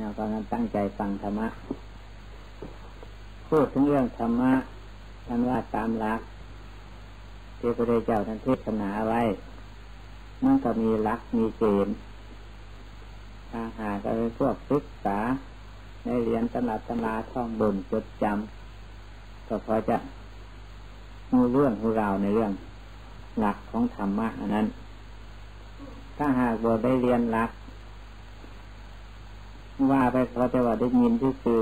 เราก็ตั้งใจฟังธรรมะ พูดถึงเรื่องธรรมะท่านว่าตามหลักที่พระเจ้าท่านเทศนาไว้มันก็มีหลักมีเกณฑ์ถ้าหากเราพวกศึกษา ในเรียนตำราตำราท่องบนจดจำก็พอจะมูเรื่องของเราในเรื่องหลักของธรรมะอันนั้น ถ้าหากเราได้เรียนหลัก ว่าไปเขาจะว่าได้ยินที่คือ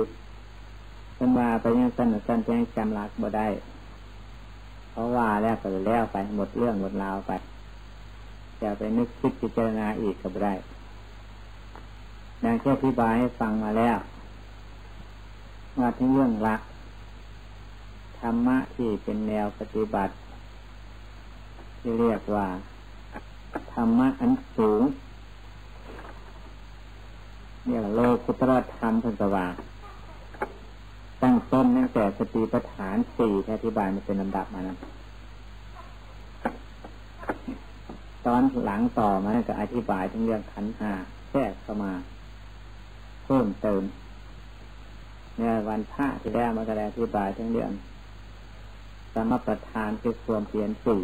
เป็นว่าไปยังสั้นสั้นยังจำหลักบ่ได้ เพราะว่าแล้วก็แล้วไปหมดเรื่องหมดราวไปจะไปนึกคิดพิจารณาอีกก็ไม่ได้ดังที่อธิบายให้ฟังมาแล้วว่าทั้งเรื่องลักธรรมะที่เป็นแนวปฏิบัติ ที่เรียกว่า ธรรมะอันสูง เนี่ยโลกุตรธรรมพันธวาตั้งต้นตั้งแต่สติปัฏฐานสี่อธิบายมาเป็นลำดับมานะตอนหลังต่อมาก็อธิบายถึงเรื่องขันหาแทรกเข้ามาเพิ่มเติมเนี่ยวันพระที่แล้วมาก็ได้อธิบายทั้งเรื่องสมประทานคือความเปลี่ยนสี่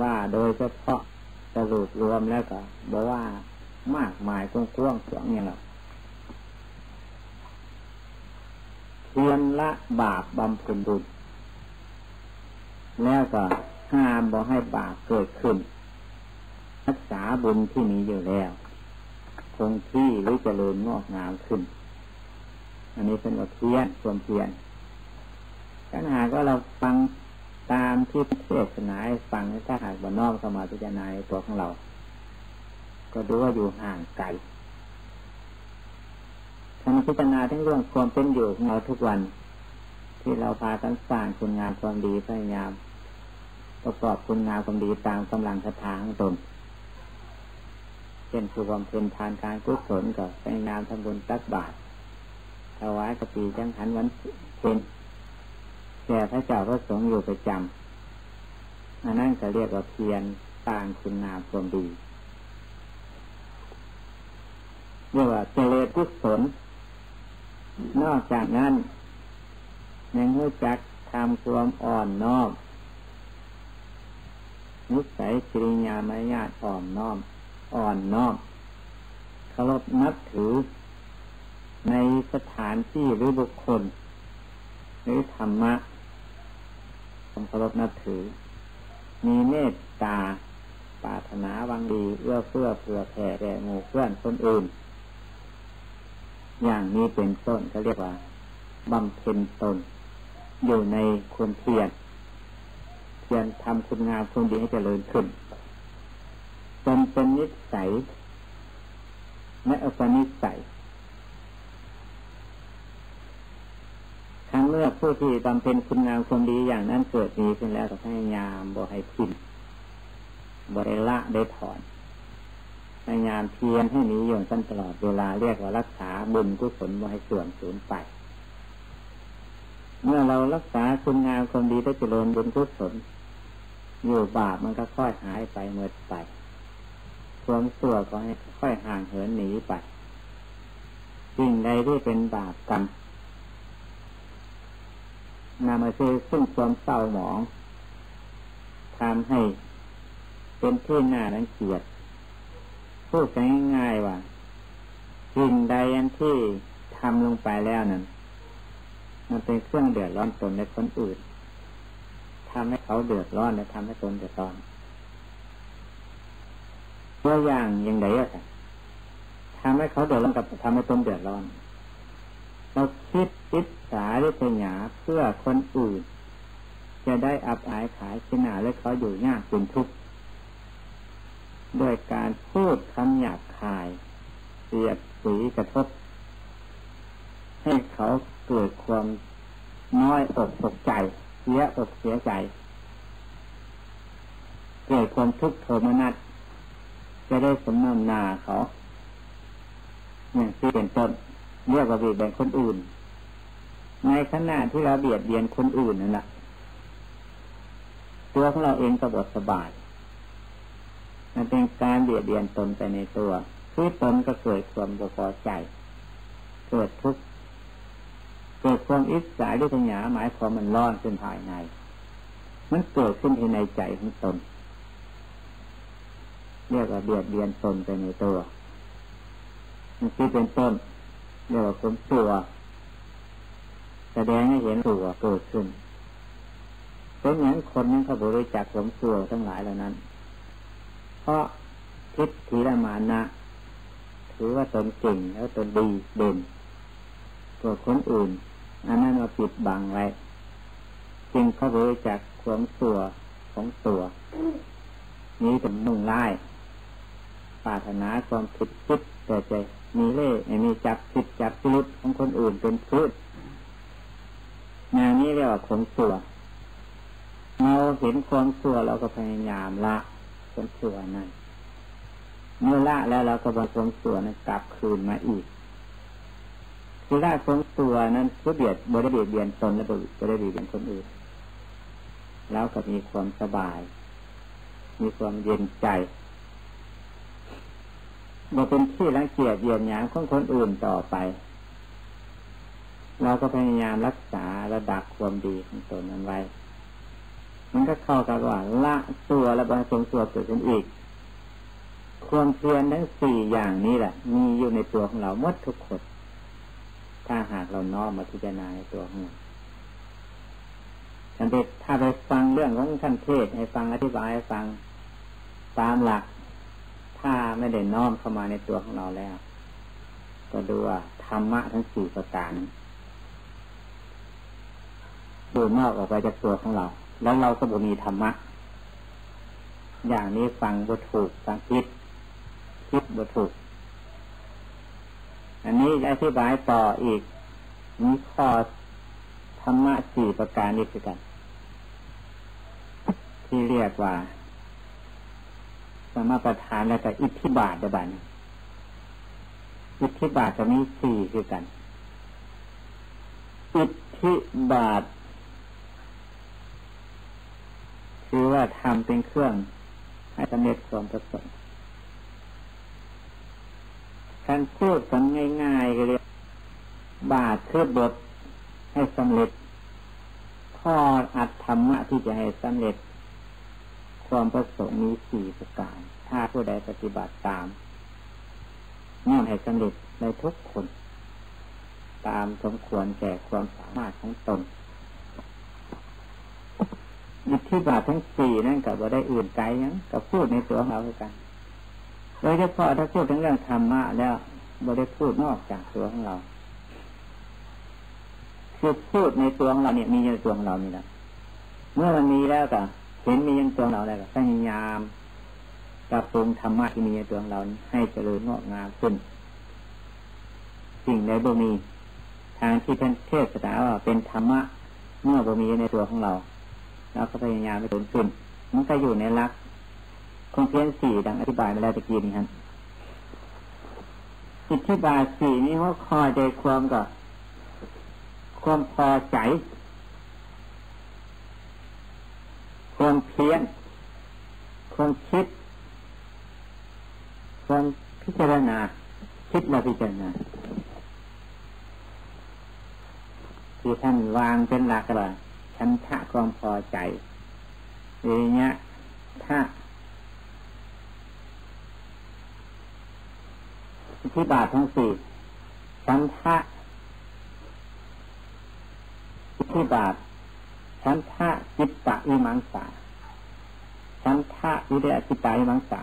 ว่าโดยเฉพาะ รุปรวมแล้วก็บอกว่ามากมายกว้างๆสวงอย่างเราเพียนละบาปบำเพ็ญบุญแล้วก็ห้ามบอกให้บาปเกิดขึ้น รักษาบุญที่มีอยู่แล้ว คงที่หรือเจริญงอกงามขึ้น อันนี้เป็นบทเพียนความเพียนถ้าหากว่าเราฟัง ตามที่เทศนาฟังถ้าหากว่านอกสมาธิจารณาตัวของเรา ก็ดูว่าอยู่ห่างไกลทำพิจารณาทั้งเรื่องความเป็นอยู่ของเราทุกวัน ที่เราพาตั้งสร้างคุณงามความดีพยายาม ประกอบคุณงามความดีตามกำลังศรัทธาของตนเช่นคือความเป็นทานการกุศลก็พยายามทำบุญตักบาตรถวายกปีจังหันวันเพ็ญ แก่พระเจ้าพระสงฆ์อยู่ประจำอันนั้นก็เรียกว่าเพียรสร้างคุณงามความดีเรียกว่าเจริญกุศลนอกจากนั้นยังรู้จักทำความอ่อนน้อมนิสัยจริยามารยาทอ่อนน้อม อ่อนน้อมเคารพนับถือ ในสถานที่หรือบุคคล หรือธรรมะ งเคารพนับถือ มีเมตตาปรารถนาวังดีเอื้อเฟื้อเผื่อแผ่แก่หมู่เพื่อนคนอื่น อย่างนี้เป็นต้นเขาเรียกว่าบำเพ็ญตน อยู่ในคนเพียรเพียรทำคุณงามคุณดีให้เจริญขึ้นจนเป็นนิสัยและอุปนิสัย ครั้งเมื่อผู้ที่บำเพ็ญคุณงามความดีอย่างนั้นเกิดมีขึ้นแล้วก็พยายามบ่ให้ทิ้งบ่ได้ละได้ถอนพยายามเพียรให้มีอยู่ตั้นตลอดเวลาเรียกว่ารักษาบุญกุศลบ่ให้ส่วนสูญไป เมื่อเรารักษาคุณงามความดีได้เจริญบุญกุศลอยู่บาปมันก็ค่อยหายไปเมื่อไปความสั่วก็ให้ค่อยห่างเหินหนีไปสิ่งใดที่เป็นบาปกรรม นำมาซื้อซึ่งความเศร้าหมองทำให้เป็นที่หน้ารังเกียจพูดง่ายๆว่าสิ่งใดอันที่ทำลงไปแล้วนั้นมันเป็นเครื่องเดือดร้อนตนในคนอื่นทำให้เขาเดือดร้อนและทำให้ตนเดือดร้อนตัวอย่างยังไงอะทำให้เขาเดือดร้อนกับทำให้ตนเดือดร้อนเราคิด อิจฉาหรือป็นหยาเพื่อคนอื่น จะได้อับอายขายขนาและเขาอยู่ยากเป็นทุกข์ด้วยการพูดคำหยาบคายเสียดสีกระทบ ให้เขาเกิดความน้อยอกตกใจ เสียอกเสียใจ เกิดความทุกข์โทมนัสจะได้สมนำนาเขา อย่างที่เป็นต้นเรียกว่าเบียดเบียนคนอื่น ในขณะที่เราเบียดเบียนคนอื่นนั่นแหละตัวของเราเองก็บดสบาย มันเป็นการเบียดเบียนตนไปในตัวคือตนก็เกิดความบพอใจ เกิดทุกข์เกิดความอิจฉาด้วยปัญญาหมายความมันร้อนขึ้นภายใน มันเกิดขึ้นในใจของตน เรียกว่าเบียดเบียนตนไปในตัว มันคิดเป็นต้นเรียกว่าผมตัว สดงให้เห็นตัวเกิดขึ้นเป็นอย่างคนนั้นเขาบริจาคผมตัวทั้งหลายเหล่านั้น เพราะทิฏฐิละมานะถือว่าตนเก่งแล้วตนดีเด่นตัวคนอื่น อันนั้นมาปิดบังไว้จึงเขาบริจาคความตัวของตัวนี้เป็นมุ่งไล่ปรารถนาความผิดคิดแต่ใจมีเล่ห์มีจับผิดจับพิรุษของคนอื่นเป็นพืช งานนี้เรียกว่าขงตัวเราเห็นความชั่วเราก็พยายามละความชั่วนั้นเมื่อละแล้วเราก็บำความชั่วนั้นกลับคืนมาอีกคือละความชั่วนั้นเพื่อเบียดบริเบียดเบียนตนและบริเบียดเบียนคนอื่น แล้วก็มีความสบาย มีความเย็นใจบ่เป็นที่รังเกียจเยียดหยามของคนอื่นต่อไป เราก็พยายามรักษาระดับความดีของตนนั้นไว้ มันก็เข้ากับว่าละตัวและบรรทรงตัวเกิดขึ้นอีก ความเพียรทั้งสี่อย่างนี้แหละ มีอยู่ในตัวของเราหมดทุกคน ถ้าหากเราน้อมมาพิจารณาในตัวของเราท่านเด็ถ้าไปฟังเรื่องของท่านเทศให้ฟังอธิบายให้ฟังตามหลัก ถ้าไม่ได้น้อมเข้ามาในตัวของเราแล้ว ก็ดูว่าธรรมะทั้งสี่ประการ ดูนอกออกไปจากตัวของเรา แล้วเราก็บ่มีธรรมะ อย่างนี้ฟังบ่ถูกฟังคิด คิดบ่ถูก อันนี้อธิบายต่ออีกมีข้อธรรมะสี่ประการนี้คือกัน ที่เรียกว่าสมประทานแล้วก็อิทธิบาทเดบันอิทธิบาทจะมีสี่คือกัน อิทธิบาท คือว่าทำเป็นเครื่องให้สำเร็จความประสงค์การพูดกันง่ายๆก็เรียกบาทเคือบทให้สำเร็จข้ออัดธรรมะที่จะให้สำเร็จ ความประสงค์มีสี่ประการ ถ้าผู้ใดปฏิบัติตามน่อมให้สำเร็จในทุกคน ตามสมควรแก่ความสามารถของตน อิทธิบาททั้งสี่นั่นกับว่าได้อื่นไกลยังกับพูดในตัวของเราเหมือนกันโดยเฉพาะถ้าพูดถึงเรื่องธรรมะแล้วบ่ได้พูดนอกจากตัวของเราคือพูดในตัวของเราเนี่ยมีในตัวของเรานี่แหละเมื่อมันมีแล้วก็เห็นมีในตัวเราแล้วก็พยายามกระปรุงธรรมะที่มีในตัวของเราให้เจริญงอกงามขึ้น สิ่งใดบ่มี ทางที่ท่านเทศนาว่าเป็นธรรมะเมื่อบ่มีในตัวของเรา เราก็พยายามไปถึงขึ้นมันก็อยู่ในลักคงเพียนสี่ดังอธิบายมาแล้วตะกี้นี้ครับอิทธิบาทสี่นี้ว่าคอยใจความกับความพอใจ ความเพียรความคิด ความพิจารณา คิดและพิจารณาที่ท่านวางเป็นหลักเลย ฉันทะความพอใจเอเนี้ยถ้าที่บาททั้งสี่ฉันทะที่บาทฉันทะจิตตะวิมังสาฉันทะวิเดจิตตะวิมังสา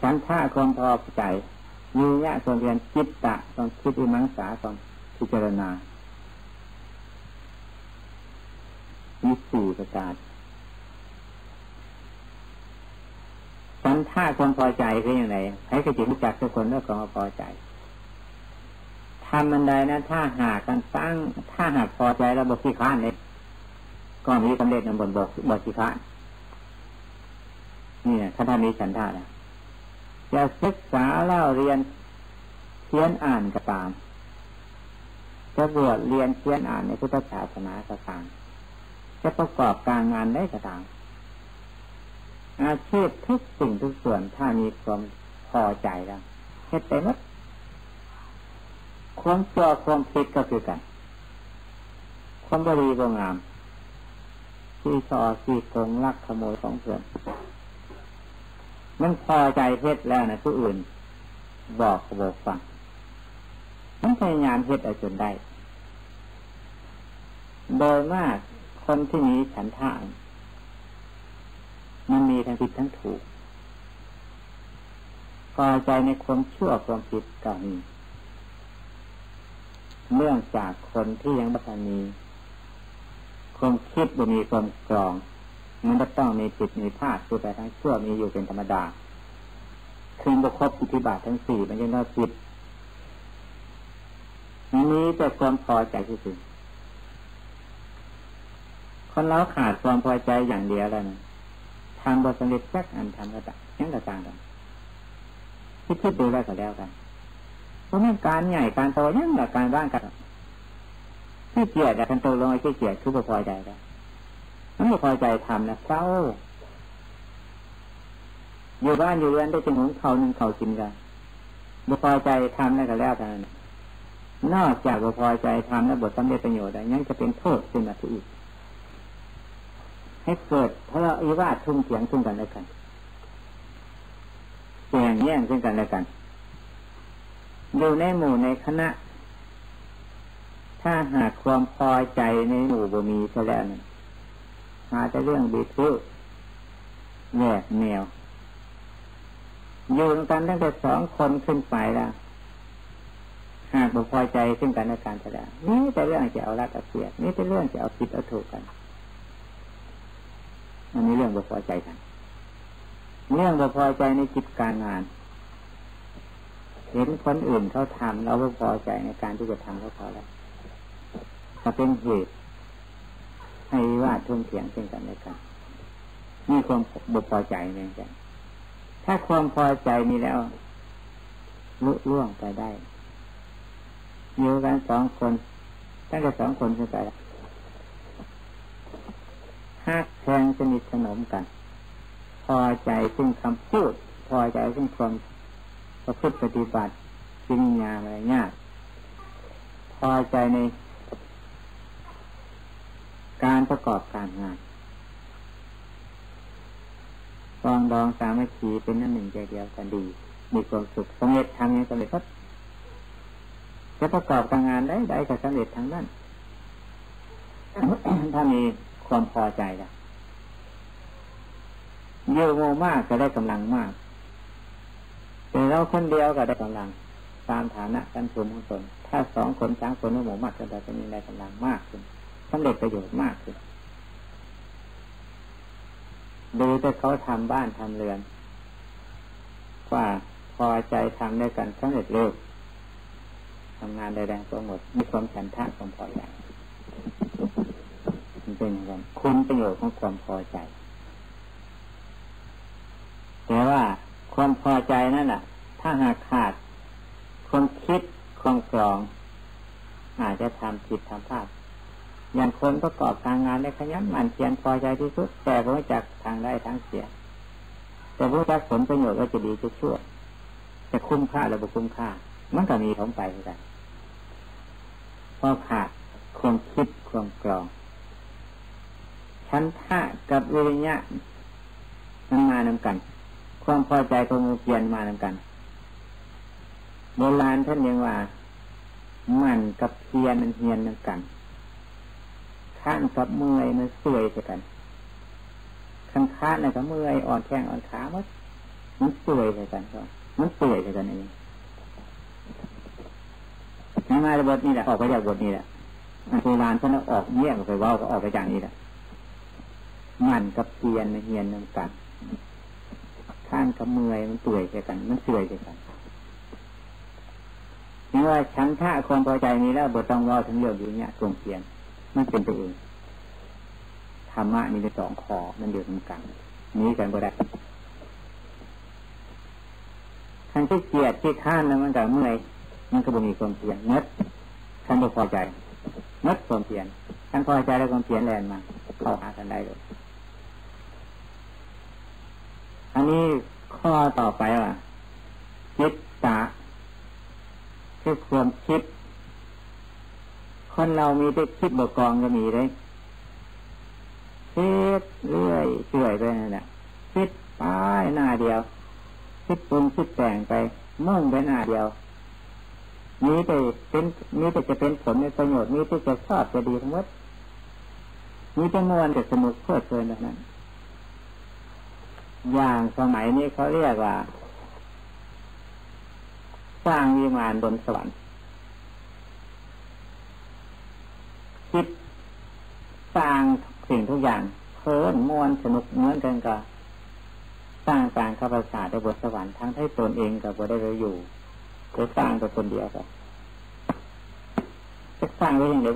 ฉันทะความพอใจ มียะความเพียรจิตตะต้องคิดวิมังสาต้องพิจารณามีสี่ประการสันท่าความพอใจคืออย่างไรให้กระจิตรู้จักทุกคนด้วยควาพอใจทำมันใดนะถ้าหากกันตั้งถ้าหากพอใจแล้วบกขี้ข้านเนี่ยก็มีสำเร็จในบนบกบกขี้ข้านนี่นะถ้าท่านมีสันท่าแล้ว จะศึกษาเล่าเรียนเขียนอ่านก็ตามจะบวชเรียนเขียนอ่านในพุทธศาสนาก็ตามจะประกอบการงานได้ก็ตามอาชีพทุกสิ่งทุกส่วนถ้ามีความพอใจแล้วเฮ็ดไปหมดความชั่วความผิดก็คือกัน ความบริบงามที่ซอที่โกงลักขโมยของเพื่อน มันพอใจเฮ็ดแล้วนะผู้อื่น บอกบอกฟังมันพยายามเฮ็ดเอาจนได้ โดยมากคนที่มีฉันทานมันมีทั้งผิดทั้งถูกพอใจในความชั่วความผิดก็มีเนื่องจากคนที่ยังบัตมีความคิดบ่มีความกรอง มันก็ต้องมีผิดมีพลาดคือแต่ทั้งชั่วมีอยู่เป็นธรรมดาคืนบุครบอิทธิบาททั้งสี่มันยังน่าผิดนี้แต่ความพอใจที่สุดคนเราขาดความพอใจอย่างเดียวแล้วนะทำบทสำเร็จสักอันทำก็ต่างยังกระต่างกันคิดคิดดูแล้วก็แล้วกันเพราะนั่นการใหญ่การโตยังกับการบ้านกันที่เกียดแต่การโตลงไอ้ที่เกียดคือพอใจแล้ว มันไม่พอใจทำนะเศร้าอยู่บ้านอยู่เรือนได้เป็นของเขาหนึ่งเขากินกันบ่พอใจทำแล้ก็แล้วกันนอกจากบ่พอใจทำแล้วบทสำเร็จประโยชน์ได้ยังจะเป็นโทษขึ้นมาทีอีก ให้เกิดเพราะเราอีวาทุ่มเสียงซึ่งกันและกันแย่งแย่งซึ่งกันและกัน อยู่ในหมู่ในคณะ ถ้าหากความพอใจในหมู่บ่มีซะแล้ว หาแต่เรื่องบีทุแยกแนวอยู่กันตั้งแต่สองคนขึ้นไปแล้วหากบ่พอใจซึ่งกันและกันซะแล้วนี่แต่เรื่องจะเอารัดเอาเสียนี่แต่เรื่องจะเอาผิดเอาถูกกันอันนี้เรื่องบ่พอใจกัน เรื่องบ่พอใจในกิจการงาน เห็นคนอื่นเขาทำเราบ่พอใจในการที่จะทำเขาพอแล้วมาเป็นเหตุ ให้ว่าทุ่มเถียงเช่นกันและกันนี่ความบ่พอใจเนี่ยจ้ะถ้าความพอใจมีแล้วลุล่วงไปได้อยู่กันสองคนตั้งแต่สองคนขึ้นไปแล้วฮักแทงสนิทสนมกัน พอใจซึ่งคำพูด พอใจซึ่งความประพฤติปฏิบัติสิ่งงานอะไรเงี้ยพอใจใน การประกอบการงานฟองดองสามัคคีเป็นนั่นหนึ่งใจเดียวกันดี มีความสุขสำเร็จทำยังสำเร็จก็จะประกอบการงานได้ได้ก็สำเร็จทั้งนั้นถ้ามีความพอใจละเยอะโมมากก็ได้กำลังมาก แต่เราคนเดียวก็ได้กำลัง ตามฐานะกันภูมิของตนถ้าสองคนสามคนหมู่มากก็จะมีได้กำลังมากขึ้น สำเร็จประโยชน์มากขึ้นดูแต่เขาทำบ้านทำเรือน ว่าพอใจทำได้กันสำเร็จเร็วทำงานได้แรงตัวหมดมีความฉันทะความพอใจมันเป็นอย่างนั้นคุณประโยชน์ของความพอใจ แต่ว่าความพอใจนั่นแหละถ้าหากขาดความคิดความกรอง อาจจะทำผิดทำพลาด อย่างคนประกอบการงานได้ขยันหมั่นเพียรพอใจที่สุด แต่ก็ไม่จักทางได้ทางเสีย แต่ผู้จักผลประโยชน์ก็จะดีจะชั่วจะคุ้มค่าหรือไม่คุ้มค่า มันก็มีท้องไปเหมือนกันเพราะขาดความคิดความกรองชั้นทะกับวิริยะมันมานำกัน ความพอใจของมูเพียนมานำกันโบราณท่านยังว่า มันกับเพียนมันเฮียนนำกัน ข้านกับเมื่อยมันเสวยกันข้างค้านนะกับเมื่อยอ่อนแข้งอ่อนขามันมันเสวยกันก็มันเปื่อยกันเองในมาบทนี้แหละออกไปจากบทนี้แหละโบราณท่านออกเยี่ยงไปว่าก็ออกไปจากนี้แหละมันกับเพียนเฮียนนำกันข้านกับเมื่อยมันเปื่อยกัน มันเสื่อยกันนี่ว่าชั้นท่าความพอใจนี้แล้วบทต้องว่าถึงเรื่องอยู่เนี้ยตรงเพียน มันเป็นตัวเองธรรมะนี่เป็นสองคอมันอยู่ตรงกลางนี้กันก็ได้ท่านที่เกียดที่ข้านนั้นมันก็เมื่อยมันก็บ่มีความเพียรเนดท่านไม่พอใจเนดความเพียรท่านพอใจแล้วความเพียรแรงมาเข้าหากันได้เลยอันนี้ข้อต่อไปว่าจิตตะคือความคิด คนเรามีแต่คิดบกกองก็มีเลยคิดเรื่อยเฉื่อยไปนั่นแหละคิดไปหน้าเดียว คิดปรุงคิดแต่งไปมุ่งไปหน้าเดียวนี้แต่เป็นนี้แต่จะเป็นผลในประโยชน์นี้ที่จะชอบจะดีทั้งหมดนี้จะมวนจะสนุกเพลิดเพลินแบบนั้น อย่างสมัยนี้เขาเรียกว่า สร้างวิมานบนสวรรค์ด สร้างสิ่งทุกอย่างเพลินมวนสนุกเหมือนกันกับสร้างการข้าพเจ้าได้บนสวรรค์ทั้งให้ตนเองกับบได้เราอยู่จะสร้างตัวคนเดียวกันจะสร้างไว้อย่างเดียว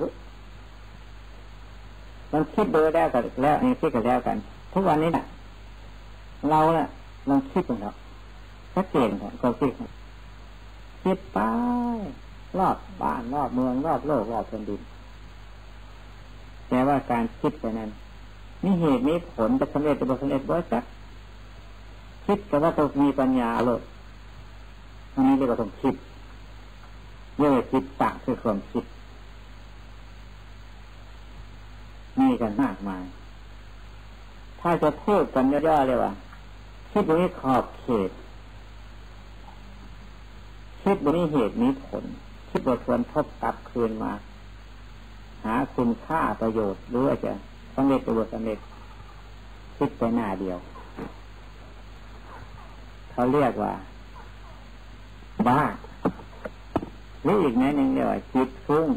มันคิดโดยแล้วกันแล้วนี่คิดกันแล้วกัน ทุกวันนี้นะ่ะเราเนะ่ะลองคิดกันครับชัดเจนครับก็คิดคิดไปรอบบ้านรอบเมืองรอบโลกรอบแผ่นดิน แต่ว่าการคิดไปนั้นมีเหตุมีผลจะสำเร็จจะบสำเร็จบ่จักคิดก็ว่าต้องมีปัญญาเลยอันนี้เรียกว่าต้องคิดเรียกว่าคิดตะคือความคิดมีกันมากมาย ถ้าจะพูดกันย่อๆเลยว่าคิดบนนี้ขอบเขต คิดบนนี้เหตุนี้ผล คิดบทควรทบกลับคืนมา หาคุณค่าประโยชน์หรือว่าจะสำเร็จประโยชน์สำเร็จคิดไปหน้าเดียว เขาเรียกว่า บ้าหรืออีกแน่หนึ่งเรียกว่าจิตฟุ้ง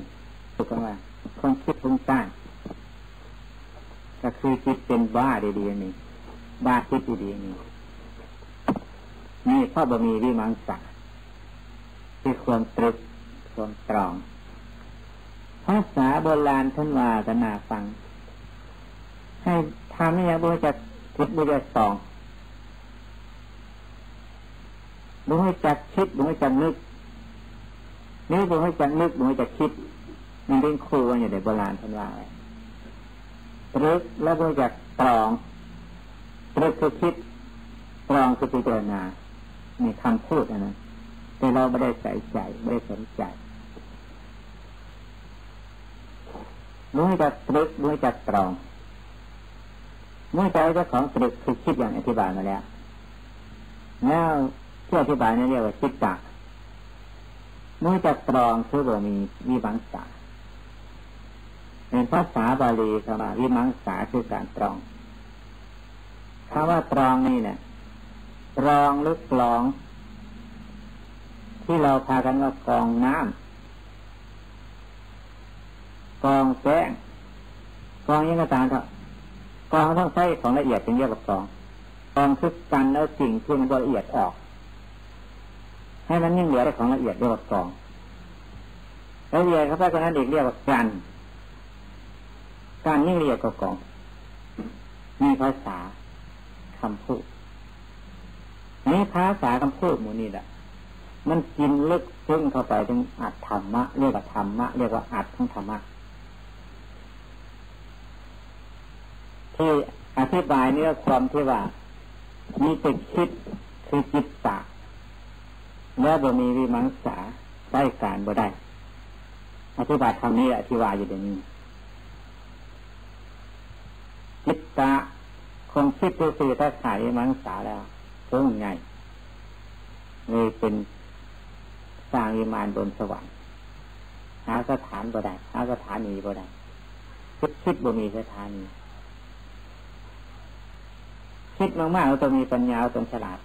ถูกไหมคนคิดฟุ้งซ่านก็คือจิตเป็นบ้าดีๆนี่บ้าคิดดีๆนี่นี่พ่อบะมีวิมังสาคือความตรึกความตรอง ภาษาโบราณท่านว่าตนาฟัง ให้ทำให้ยังบุจะคิดบุจะสองบุให้จักคิดบุให้จักนึกนี่บุให้จักนึกบุให้จักคิดมันเป็นครูกันอยู่ในโบราณท่านว่าไตรึกแล้วก็จะตรองตรึกคือคิดตรองคือพิจารณาในคำพูดนะแต่เราไม่ได้ใส่ใจไม่ได้สนใจ รู้จักตรึกรู้จักตรองเมื่อใจเจ้าของตรึกคือคิดอย่างอธิบายมาแล้วแล้วที่อธิบายนี่เรียกว่าคิดจักเมื่อจักตรองคือว่ามีวิบังสาเป็นภาษาบาลีคำว่าวิมังสาคือการตรองคำว่าตรองนี่เนี่ยตรองหรือกลอง ที่เราพากันว่ากองน้ำ กองแป้งกองยังกระตามเถอกองต้องใช้ของละเอียดเป็นเรียกว่ากองกองคือกันแล้วสิ่งที่มันละเอียดออก ให้มันยังเหลือแต่ของละเอียดเรียกว่ากองละเอียดเขาไปคนนั้นอีกเรียกว่ากันการนี่เรียกก็กองมีภาษาคำพูดนี้ภาษาคำพูดหมูนี่แหละมันกินลึกซึ้งเข้าไปถึงอัตธรรมะ เรียกว่าธรรมะ เรียกว่าอัตของธรรมะ ที่อธิบายเนื้อความที่ว่า มีติดคิดคือจิตตะแล้วบ่มีวิมังสาได้การบ่ได้ อธิบายคำนี้อธิบายอยู่อย่างนี้จิตตะคงคิดดูสิถ้าขายมังสาแล้วพุ่งไงนี่เป็นสร้างวิมานบนสวรรค์หาสถานบ่ได้หาสถานีบ่ได้คิดคิดบ่มีสถานี คิดมากๆเราต้องมีปัญญาต้องฉลาด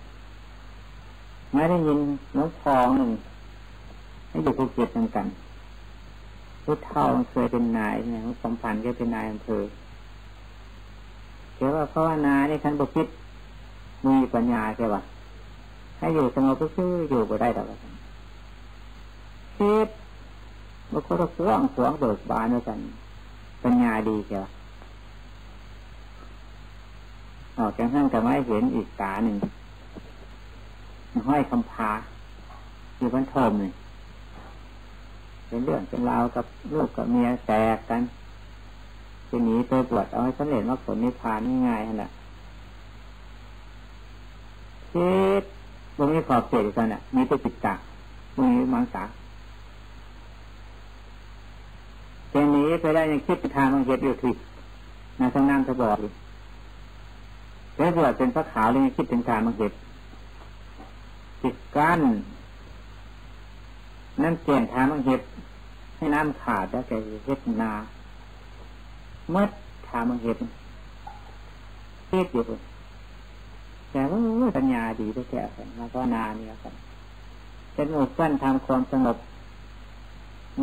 ไม่ได้ยินน้องทองหนึ่งให้อยู่ภูเก็ตเหมือนกันผู้เท่าเคยเป็นนายเนี่ยสมพันธ์ก็เป็นนายอำเภอเกี่ยวว่าภาวนาในขั้นบุคิดมีปัญญาใช่ป่ะให้อยู่สงบก็คืออยู่ไปได้แต่คิดมันก็ต้องว่างสวงเบิกบานด้วยกัน ปัญญาดีใช่ป่ะ ออกจากนั้นก็ไม่เห็นอีกตาหนึ่งห้อยคำพาอยู่บนทอมเลยเป็นเรื่องเป็นราวกับลูกกับเมียแตกกันจะหนีไปบวชเอาให้สำเร็จมรรคผลนิพพานง่ายๆนั่นแหละคิดตรงนี้ขอบเขตกันอะ มีตัวจิตตาตรงนี้มังสาแค่นี้ไปได้ยังคิดทางมังเหตุอยู่ทิศนะทั้งนั่งสบอด แล้วบวชเป็นพระขาวเลยคิดถึงทางมังเหตุจิตกั้นนั่นเก่ยงทางมังเหตุให้น้ำขาดแล้วแกเฮ็ดนาเมื่อทางมังเหตุคิดอยู่แต่ว่าปัญญาดีได้แก่กันแล้วก็นาเนี่ยกันเป็นหมู่กั้นทำความสงบ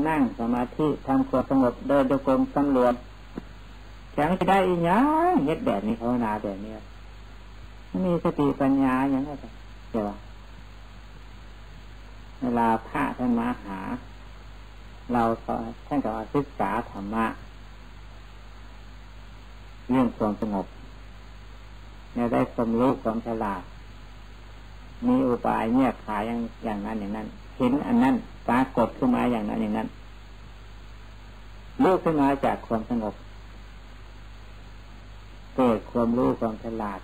นั่งสมาธิทำความสงบเดินโดยกรมตำรวจแข็งจะได้อีกย่างเฮ็ดแบบนี้ภาวนาแบบนี้ มีสติปัญญาอย่างไรเดี๋ยวเวลาพระท่านมาหา เราท่านก็ศึกษาธรรมะเรื่องความสงบเนี่ยได้สมรู้ความฉลาด มีอุบายเนี่ยขายอย่างอย่างนั้นอย่างนั้น เห็นอันนั้นปรากฏขึ้นมาอย่างนั้นอย่างนั้นรู้ขึ้นมาจากความสงบ เกิดความรู้ความฉลาด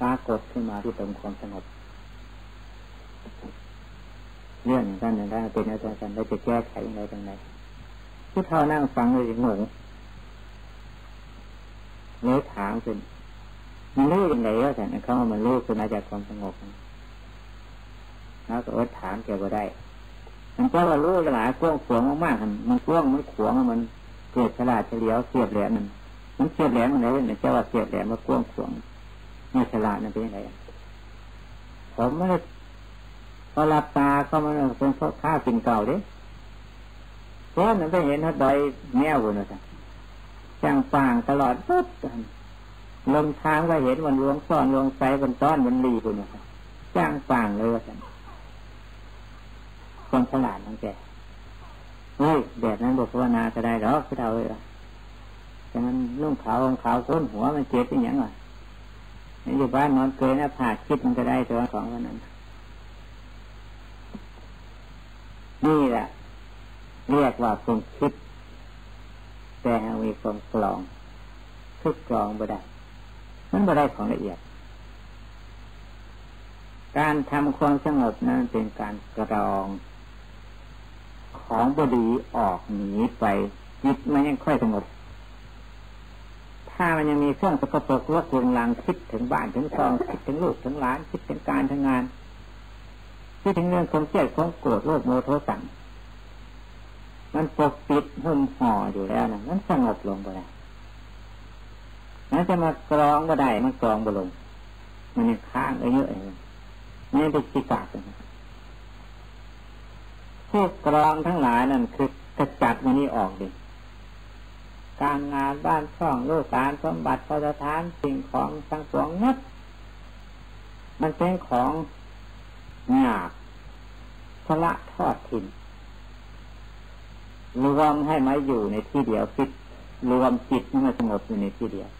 ปรากฏขึ้นมาที่ตรงความสงบเรื่องอย่างนั้นอย่างนั้นเป็นอาจารย์เราจะแก้ไขอย่างไรตรงไหนผู้เท่านั่งฟังเลยงงเลยถามขึ้นมันรู้ยังไงก็แต่เขาว่ามันรู้คือมาจากความสงบแล้วก็อดถามแกว่าได้ มันก็ว่ารู้หลายกว้างขวางมากๆมันกว้างมันขวางมันเกิดฉลาดเฉลียวเสียบแหลมมันมันเสียบแหลมมันไหนเนี่ยเจ้าว่าเสียบแหลมมันกว้างขวาง ไม่ฉลาดนั่นเป็นยังไงผมไม่ได้พอหลับตาก็มันเป็นเพราะข้าสิ่งเก่าเด้เพราะนั้นไปเห็นเขาดอยแนวบุญนะจ๊ะจังฟางตลอดปุ๊บลงทางก็เห็นวันลวงซ่อนลวงใสวันต้อนวันรีบุนะจ๊ะจ้างฟางเลยว่าจ๊ะคนฉลาดนั่งแกเฮ้ยแบบนั้นบอกว่านาก็ได้หรอกพี่เท่าเลยแต่มันนุ่งขาวขาวก้นหัวมันเจ็บเป็นอย่างไร อยู่บ้านนอนเกยนะผ่าคิดมันก็ได้ตัวของวันนั้น นี่แหละเรียกว่าคงคิด แต่มีความกลองทุกกลองบ่ได้มันบ่ได้ของละเอียด การทำความสงบนั้นเป็นการกรอง ของบดีออกหนีไปจิตมันยังค่อยสงบ ถ้ามันยังมีเครื่องสกปรกรกวงลังคิดถึงบ้านถึงซองคิดถึงลูกถึงหลานคิดถึงการทำงานคิดถึงเรื่องความเครียดความโกรธโลภโมโทสันมันปกปิดหุ่มห่ออยู่แล้วนะมันสงบลงไปแล้วนั่นจะมากรองก็ได้มันกรองไปลง มันยังค้างเยอะเลยนี่เป็นกิกาเลยพวกกรองทั้งหลายนั่นคือกระจัดมันนี้ออกดิ การงานบ้านช่องโลกการสมบัติพสถานสิ่งของทั้งสองนัดมันเป็นของหยาบพละทอดถิ่นรวมให้มาอยู่ในที่เดียวคิดรวมจิตให้มันสงบอยู่ในที่เดียว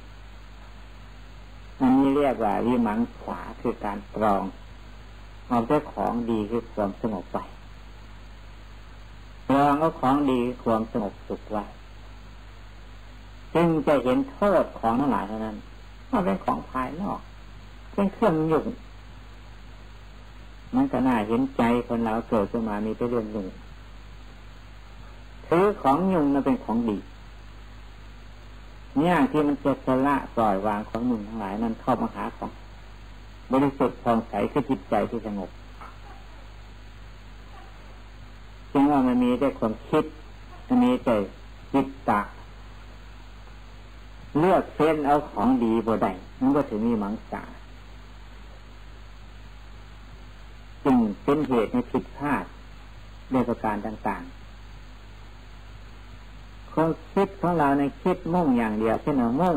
อันนี้เรียกว่าวิมังขวาคือการตรองเอาเจ้ของดีคือความสงบไปตรองเอาของดีความสงบสุขไว้ จึงจะเห็นโทษของทั้งหลายเท่านั้นว่าเป็นของภายนอกเป็นเครื่องยุ่งมันก็น่าเห็นใจคนเราเกิดขึ้นมามีแต่เรื่องยุ่งถือของยุ่งมันเป็นของดีเนี่ยที่มันจะสละปล่อยวางของยุ่งทั้งหลายนั้นเข้ามาหาของบริสุทธิ์ผ่องใสคือจิตใจที่สงบจึงว่ามันมีแต่ความคิดมันมีแต่จิตตะ เลือกเฟ้นเอาของดีบ่ได้มันก็ถึงมีมังสาจึงเป็นเหตุในผิดพลาดในประการต่างๆความคิดของเราในคิดมุ่งอย่างเดียวเช่นเรามุ่ง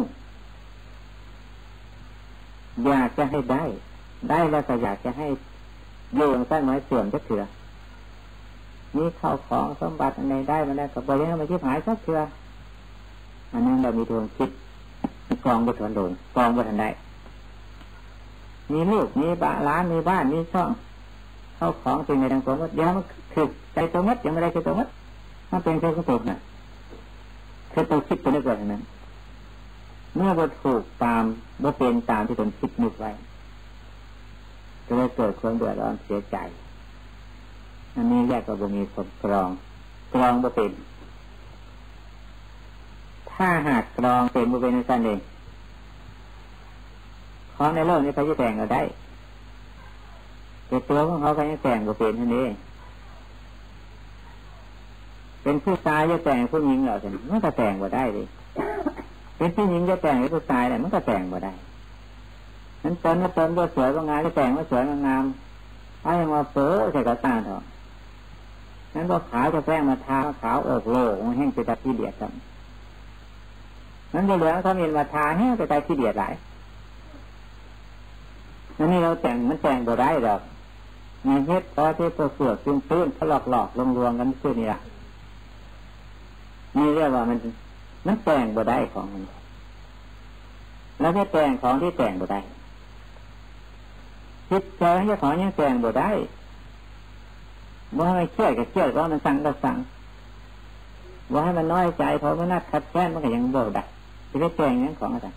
อยากจะให้ได้ ได้แล้วก็อยากจะให้โยงใต้ไม้เสื่อมจะเถื่อมีเข้าของสมบัติอะไรได้มาได้กับบริหารมาที่หายสักเถื่อ อันนั้นเรามีดวงคิดกองบุตรโดนกองบุตรได้มีลูกมีบ้านร้านมีบ้านมีช่องเข้าของเป็นในทางสมมติเดี๋ยวมันคือใจสมมติยังไม่ได้คือสมมติมันเป็นแค่กุศลน่ะคือตัวคิดตัวนี้ก่อนนั้น เมื่อบถูกตามบ่เป็นตามที่ตนคิดนึกไว้ก็เลยเกิดความเดือดร้อนเสียใจอันนี้แยกกับบุมีคนกรองกรองบ่เป็น ถ้าหากกรองเป็นบุเป็นนั่นเองของในโลกนี้เขาจะแต่งเราได้แต่ตัวของเขาเขายังแต่งบุเป็นท่านี้เป็นผู้ชายจะแต่งผู้หญิงเหรอแต่มันก็แต่งบ่ได้เลยเป็นผู้หญิงจะแต่งเป็นผู้ชายแต่มันก็แต่งบ่ได้นั้นตนนั้นตนว่าสวยว่างามจะแต่งว่าสวยว่างามไอ้มาเฟ้อใส่กระตาเถอะนั้นว่าขาวจะแป้งมาทาขาวเอกโลกมันแห้งไปตาที่เดียดกัน นั้นจะเหลืองเขามีมาทาแห้งไปตาที่เดียดหลายนั่นนี่เราแต่งมันแต่งบ่ได้หรอกงานเฮ็ดตอเที่ตัวเสือกตื้นตื้นทะลอกหลอกลงรวงกันซื่อนี่แหละนี่เรียกว่ามันมันแต่งบ่ได้ของมันแล้วไม่แต่งของที่แต่งบ่ได้คิดใจให้ของยังแต่งบ่ได้ว่าให้เชื่อกับเชื่อว่ามันสั่งก็สั่งว่าให้มันน้อยใจเพราะมันนัดคัดแค้นมันก็ยังบ่ได้ จะได้แต่งยังของอะไร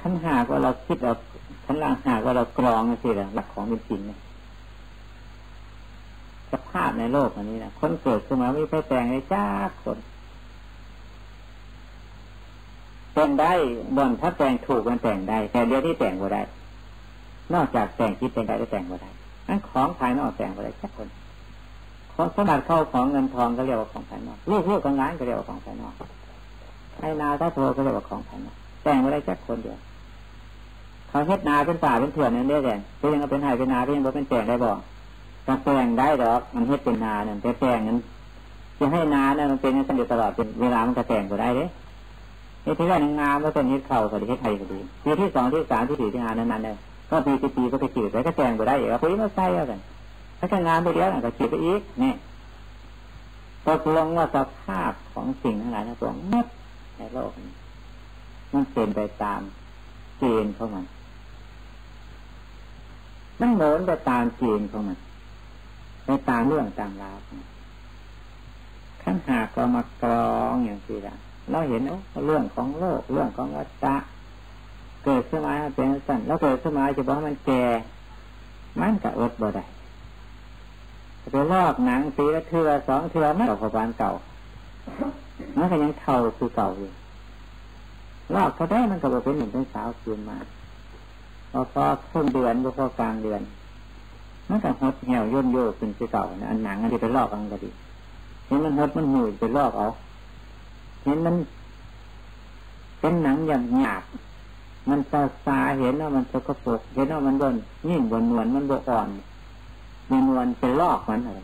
ขันหากว่าเราคิดเอาขันล่างหากว่าเรากรองสิละหลักของเป็นจริงเนี่ยสภาพในโลกอันนี้นะคนเกิดขึ้นมาไม่ไปแต่งเลยจ้าคนแต่งได้บนถ้าแต่งถูกมันแต่งได้ แต่เดี๋ยวที่แต่งบ่ได้ นอกจากแต่งคิดแต่งได้ก็แต่งบ่ได้นั่นของภายนอกแต่งบ่ได้สักคน ของสมบัติเข้าของเงินทองก็เรียกว่าของภายนอกลูกลูกของงานก็เรียกว่าของภายนอกไอ้นาถ้าโทก็เรียกว่าของภายนอกแต่งบ่ได้สักคนเดียวเขาเฮ็ดนาเป็นป่าเป็นเถื่อนนั่นได้แต่เป็ยังเป็นไห้เป็นนาเป็ยังบ่เป็นแต่งได้บ่ก็แปลงได้ดอก มันเฮ็ดเป็นนาเนี่ยแต่แปลงนั้นจะให้นาเนี่ยมันเป็นอย่างนั้นอยู่ตลอดเป็นเวลามันก็แต่งก็ได้เด้เฮ็ดที่แรกงามแล้วเป็นเฮ็ดเข่าก็ดีเฮ็ดไทยก็ดีปีที่สองที่สามที่สี่ที่ห้านั้นนั้นเลยก็ปีที่ปีก็ไปจีบไปก็แต่งก็ได้อีกเอาไปมาใส่เอากัน ถ้าจะงานไปเดียวก็จีบไปอีกนี่ตกลงว่าสภาพของสิ่งทั้งหลายทั้งปวงนับในโลกนี้มันเป็นไปตามเกณฑ์ของมัน มันโน้นไปตามเกณฑ์ของมัน ไปตามเรื่องตามราวขั้นหากเรามากรองอย่างที่ละเราเห็นเรื่องของโลก เรื่องของวัฏฏะเกิดขึ้นมาเป็นสั้นแล้วเกิดขึ้นมาจะบอกมันแก่มันกะอดบ่ได้ ไปลอกหนังสีละเทือสองเทือมันกับพบานเก่ามันก็ยังเท่าคือเก่าอยู่ลอกเขาได้มันก็บอเป็นหนุ่มเป็นสาวคืนมาพอพอครึ่งเดือนพอกลางเดือนมันก็หดเหี่ยวย่นโยกขึ้นคือเก่าอันหนังอันที่ไปลอกกันก็ดีเห็นมันหดมันหูไปลอกเอาเห็นมันเป็นหนังอย่างหยาบมันซาซาเห็นว่ามันสกปรกเห็นว่ามันบนยิ่งบนนวลมันบอ่อน มนวลเป็นลอกมันอะไร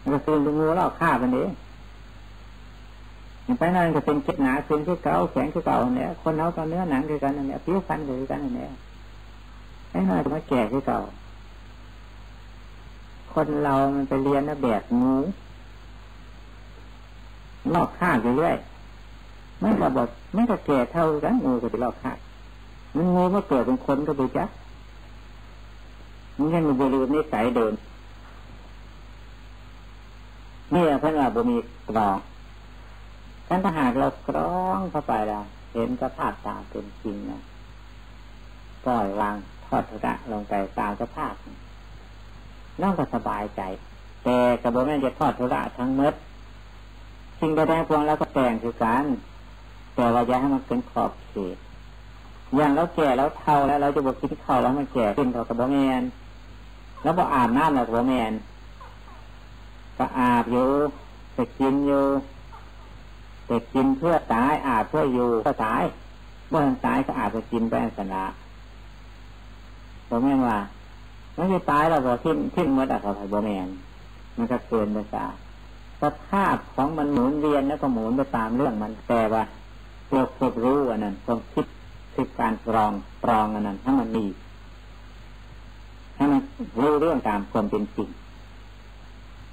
มันก็คืองูลอกฆ่ามันเองอย่างไปนั่นก็เป็นเก็ดหนาเึ้นคือเก่าแข็งคือเก่าเนี่ยคนเอากับเนื้อหนังคือกันเนี่ยผิวพันคือกันเนี่ยไอ้น้อยมาแก่คือเก่า คนเรามันไปเรียนนะแบบงูลอกข้าไปเรื่อยไม่ก็บอกไม่ก็แก่เท่ากันงูก็ไปลอกข้ามันงูก็เกิดเป็นคนก็ไปจัก มันยังมีบริวารนิสัยเดินนี่เพราะว่าบ่มีกรองท่านถ้าหากเรากรองเข้าไปแล้วเห็นสภาพตามเป็นจริงนะปล่อยวางทอดทุระลงไปตามสภาพน้องก็สบายใจ แต่กระบอกแม่จะทอดทุระทั้งมดสิ่งใดๆพวงแล้วก็แต่งคือการแต่ว่าจะให้มันเป็นขอบเขตอย่างเราแก่แล้วเท่าแล้วเราจะบอกกินข้าวแล้วมันแก่ขึ้นเรากระบอกแมน แล้วพออาบน้ำเรากระบอแมนก็อาบอยู่ไปกินอยู่ไปกินเพื่อตายอาบเพื่ออยู่ก็ตายเมื่อตายก็อาบไปกินไปสนะบอแม่ว่าไม่ใช่ตายแล้วก็ทิ้งทิ้งเมื่อแต่เขาไปบแมนมันก็เกินไปสาสภาพของมันหมุนเวียนแล้วก็หมุนไปตามเรื่องมันแต่ว่าตัวควบรู้อันนั้นความคิดคือการปรองปรองอันนั้นถ้ามันมี ให้มันรู้เรื่องตามความเป็นจริง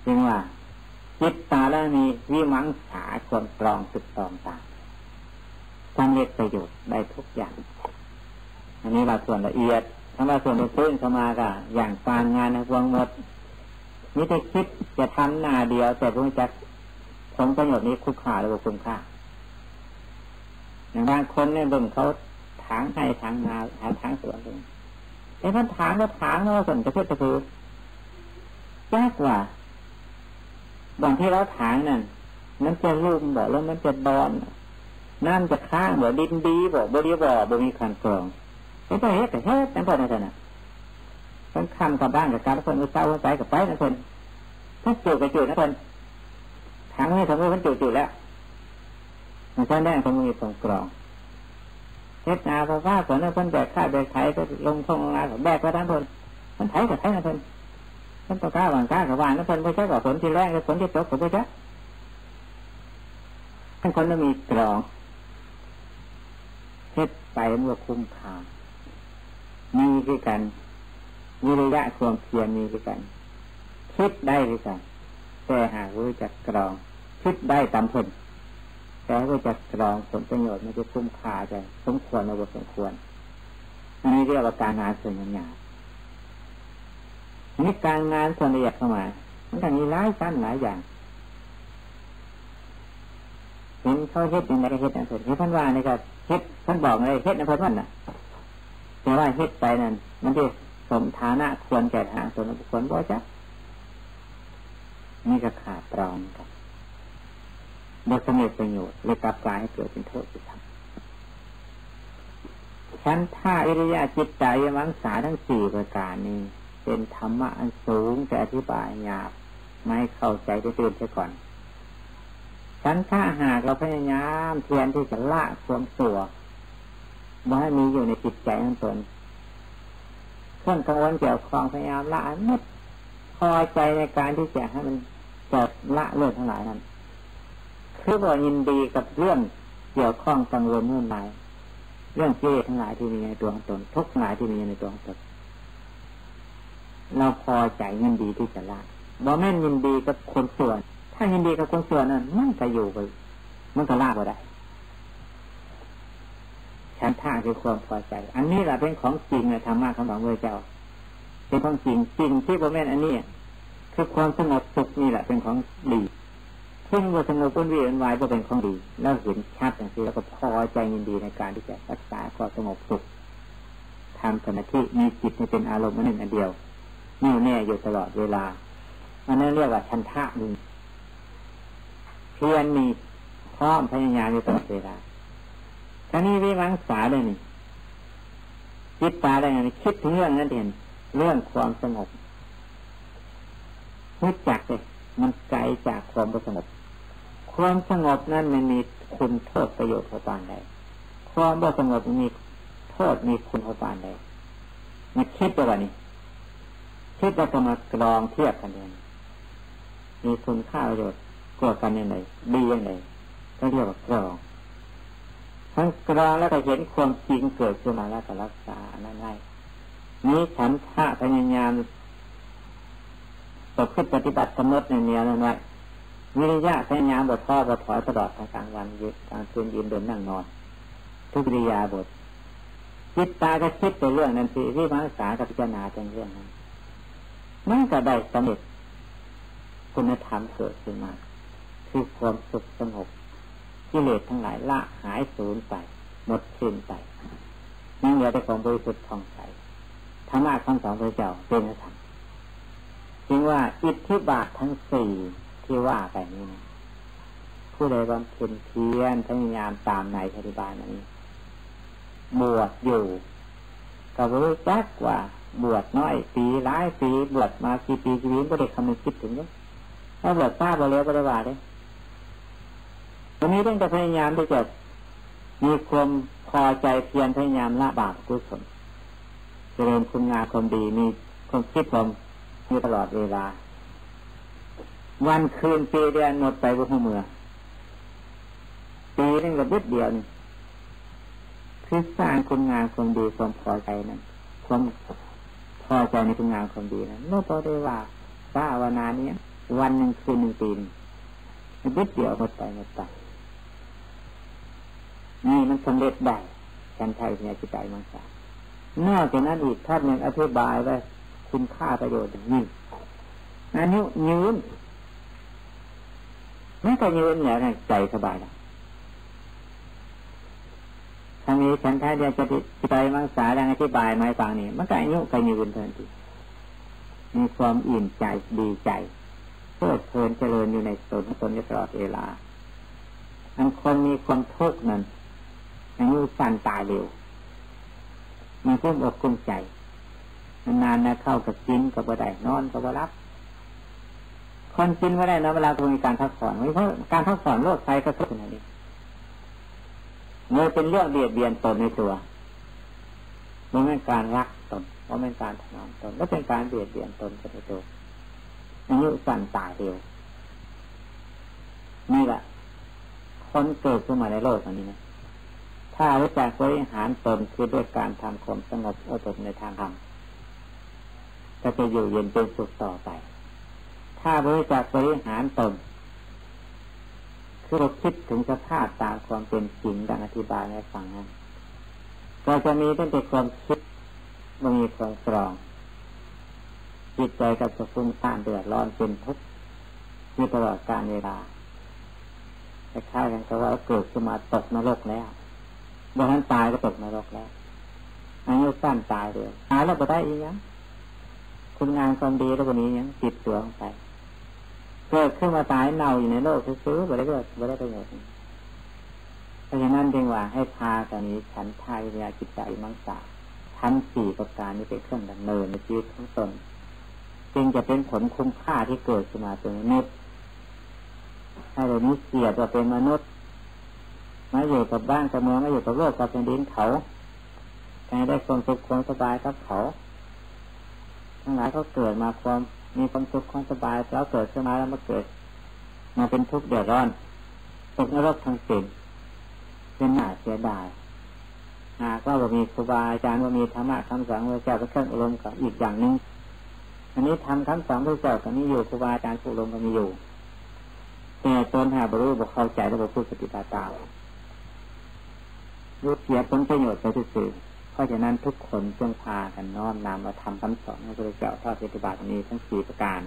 จึงว่าจิตตาแล้วมีวิมังสาความปรองสึกตรองตามความเรียกประโยชน์ได้ทุกอย่าง อันนี้เราส่วนละเอียดถ้าว่าส่วนละเอียดเข้ามาก็อย่างการงานในวงหมดนี่ถ้คิดจะทำหน้าเดียว แต่พวกจะผลประโยชน์นี้คุ้มค่าหรือคุ้มค่า อย่างบางคนเนี่ยเบิ่งเขาทถางให้ถางนาหาถางสวนเลย ไอ้พันถางก็ถางแล้วส่วนจะเพื่อจะคือแยกกว่าบางที่เราถางนั่นมันจะลุ่มบอกแล้วมันจะดอนน้ำจะค้างบอกดินดีบอกบริบบอกมีขันกรองไอ้ตัวเฮ็ดแต่เฮ็ดนั่นพอนั่น่ะคนคำกับบ้านกับการคนมือเศร้าไปกับไปนะคนถ้าจุดกับจุดนะคนถางไม่สมมติมันจุดจุดแล้วมันใช้แรงสมมติตรงกรอง เฮ็ดนาเพราะว่าฝนนั้นคนแบกข้าแบกไถก็ลงท่องงานแบกไปทั้งคนมันไถกับไถกันะคนมันต้องกล้าหวานกล้ากับวานนะคนไม่ใช่กับฝนที่แรงกับฝนที่ตกกับไม่ใช่ท่านคนต้องมีกรองเฮ็ดไปเมื่อคุ้มค่ามีคือกันวิริยะความเพียรมีคือกันคิดได้คือกันแต่หากรู้จักกรองคิดได้ตามผล แต่รู้จักรองผลประโยชน์มันจะคุ้มค่าใจสมควรหรือสมควรนี่เรียกว่าการงานส่วนงานนี่การงานส่วนละเอียดเข้ามามันก็มีหลายชั้นหลายอย่างเห็นเขาเฮ็ดยังไงเฮ็ดนะเพิ่นเฮ็ดท่านว่านี่ก็เฮ็ดท่านบอกเลยเฮ็ดนะเพิ่นว่าน่ะแต่ว่าเฮ็ดไปนั่นมันที่สมฐานะควรแก่ทางส่วนบุคคลบ่จ้ะนี่ก็ขาดตรองกัน ดยสมเด็จประโยชน์เลยกลับกลายให้เกิดเป็นโทษสิครับชั้นท่าอิริยาจิตใจวังสาทั้งสี่ประการนี้ เป็นธรรมะอันสูงแต่อธิบายหยาบไม่เข้าใจได้ตื่นเสียก่อนฉันถ้าหากเราพยายามเพียรที่จะละความสัวบ่ให้มีอยู่ในจิตใจของตนเพื่อนกังวลเกี่ยวของพยายามละนัดพอใจในการที่จะให้มันจดละเรื่องทั้งหลายนั้น คือบ่ยินดีกับเรื่องเกี่ยวข้องกังวลเรื่องใดเรื่องเจทั้งหลายที่มีในตัวของตนทุกหลายที่มีในตัวของตนเราพอใจยินดีที่จะละบ่แม่นยินดีกับคนส่วน ถ้ายินดีกับคนส่วนนั้นมันก็อยู่ไปมันก็ลากไปได้ฉันท่าคือความพอใจ อันนี้แหละเป็นของจริงในธรรมะของหลวงพ่อเจ้า เป็นของจริงจริงที่พระแม่นอันนี้คือความสงบสุขนี่แหละเป็นของดี ซึ่งว่าสงบวุ่นวี่นวายก็เป็นของดี แล้วเห็นชัดอย่างนี้แล้วก็พอใจยินดีในการที่จะรักษาความสงบสุขทำสมาธิมีจิตให้เป็นอารมณ์อันหนึ่งอันเดียวนิ่วแน่อยู่ตลอดเวลาอันนั้นเรียกว่าชันทะนี่เพียรมีพร้อมพยายามอยู่ตลอดเวลาท่านี้วิวังสาเลยนี่คิดตาได้ไงคิดถึงเรื่องนั้นเองเรื่องความสงบรู้จักเลยมันไกลจากความสงบ ความสงบนั้นไมันมีคุณโทษประโยชน์พอปานใดความบ่าสงบมีโทษมีคุณพอปานใดมาคิดไปว่านี่คิดว่าจะมากรองเทียบกันเองมีคุณค่าประโยชน์กลัวกันยังไงดียังไงก็เรียกว่ากรองทั้งกรองแล้วก็เห็นความจริงเกิดขึ้นมาแล้วก็รักษานั่นได้นี้ฉันท่าพยายามประพฤติปฏิบัติสมมติในเนี้ยนั่นไว้ วิริยะพยายามบทพ่อบทถอยตลอดทั้งกลางวันยืนกลางคืนยืนเดินนั่งนอน ทุกิริยาบทคิดตาก็คิดไปเรื่องนั้นสิวิมังสากับพิจารณาเป็นเรื่องนั้นมันก็ได้สำเร็จคุณธรรมเกิดขึ้นมา คือความสุขสงบกิเลสทั้งหลายละหายสูญไป หมดสิ้นไปนั่งเหลือแต่ของบริสุทธิ์ทองใสธรรมะทั้งสองพระเจ้าเป็นธรรมจึงว่าอิทธิบาททั้งสี่ ที่ว่าไปนี้นะผู้ใดบำเพ็ญเพียรพยายามตามในปฏิบาลนี้ บวชอยู่ก็รู้จักว่าบวชน้อยปีหลายปีบวชมากี่ปีกี่ปีก็ได้คำนึงคิดถึงเนี่ยถ้าบวชทราบไปแล้วก็ได้ว่าเลยตรงนี้ต้องจะพยายามที่จะมีความพอใจเพียรพยายามละบาปกุศลเจริญคุณงามความดีมีความคิดความมีตลอดเวลา วันคืนปีเดือนหมดไปบนหัวเมือปีนึงกับนิดเดียวนี่คือสร้างคุณงามความดีความพอใจนั้นความพอใจในคุณงามความดีนั้นโน้ตได้ว่าสาวนาเนี้ยวันหนึ่งคืนหนึ่งปีนนิดเดียวหมดไปหมดไปนี่มันสำเร็จได้การไทยเนี่ยจิตใจมังสานอกจากนั้นอีกท่านยังอธิบายว่าคุณค่าประโยชน์อย่างนี้อันนี้ยืน ไม่ก็ยืนเนี่ยใจสบายแล้วถ้ามีฉันท้าเดียวจะจิตมังสาดังอธิบายไม่ฟังนี่มันก็อายุก็ยืนเทินทีมีความอิ่มใจดีใจเพลิดเพลินเจริญอยู่ในตนตนตลอดเวลาอันคนมีความทุกข์นั้นอายุสั้นตายเร็วมีพุ่มอกคุ้มใจนานๆนะเข้ากับกินกับบ่ได้นอนกับบ่รับ คนกินไม่ได้นะเวลาทำการพักผ่อนเพราะการพักผ่อนโรคไฟก็ทุกข์นั่นเองเมื่อเป็นเรื่องเบียดเบียนตนในตัวมันเป็นการรักตนมันเป็นการถนอมตนและเป็นการเบียดเบียนตนในตัวอายุสั้นตายเร็วนี่แหละคนเกิดขึ้นมาในโลกอันนี้นะถ้ารู้จักบริหารตนคือด้วยการทำความสงบอดทนในทางธรรมก็จะอยู่เย็นเป็นสุขต่อไป ถ้าบริจักบริหารตนคือเราคิดถึงสภาพตามความเป็นจริงดังอธิบายในฟังนั้นก็จะมีตั้งแต่ความคิดมันมีความตรอง จิตใจกับจะฟุ้งซ่านเดือดร้อนเป็นทุกข์อยู่ตลอดการเวลาคล้ายกันก็ว่าเกิดขึ้นมาตกนรกแล้วบางท่านตายก็ตกนรกแล้วอายุสั้นตายเลยตายแล้วก็ได้อีกยังคุณงานความดีแล้ววันนี้ยังติดตัวลงไป เกิดขึ้นมาตายเน่าอยู่ในโลกซื้อๆไปได้ก็ไปได้ประโยชน์เพราะฉะนั้นจึงว่าให้พากันนี้ฉันทายวิญญาจิตใจมังสาทั้งสี่ประการนี้เป็นเครื่องดำเนินในชีวิตของตนจึงจะเป็นผลคุ้มค่าที่เกิดขึ้นมาเป็นมนุษย์ให้เรานี้เสียตัวเป็นมนุษย์มาอยู่กับบ้านกับเมืองมาอยู่กับโลกกับแผ่นดินเขาให้ได้ความสุขความสบายกับเขา ทั้งหลายเขาเกิดมาความ มีความสุขความสบายแล้วเกิดขึ้นมาแล้วมาเกิด มาเป็นทุกข์เดือดร้อนตกนรกทั้งสิ้นเป็นหน้าเสียดายหากว่าบ่มีครูบาอาจารย์ว่ามีธรรมะคำสอนพระเจ้าก็เครื่องอารมณ์กับอีกอย่างหนึ่งอันนี้ทำคำสอนพระเจ้าก็มีอยู่ครูบาอาจารย์ผู้ลมก็มีอยู่แต่ตนหาบรู้บอกเข้าใจแล้วบอกพูดปฏิบัติตามรู้เสียผลประโยชน์ไปสื่อ เพราะฉะนั้นทุกคนจงพากันน้อมนำมาทำคำสอนพระพระเจ้าทอดปฏิบัตินี้ทั้งสี่ประการ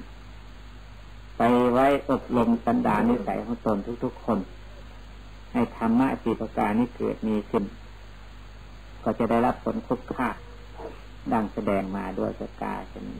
ไปไว้อบรมสันดานนิสัยของตนทุกๆคน ให้ธรรมะสี่ประการนี้เกิดมีขึ้น ก็จะได้รับผลคุ้มค่าดังแสดงมาด้วยประกาชนี้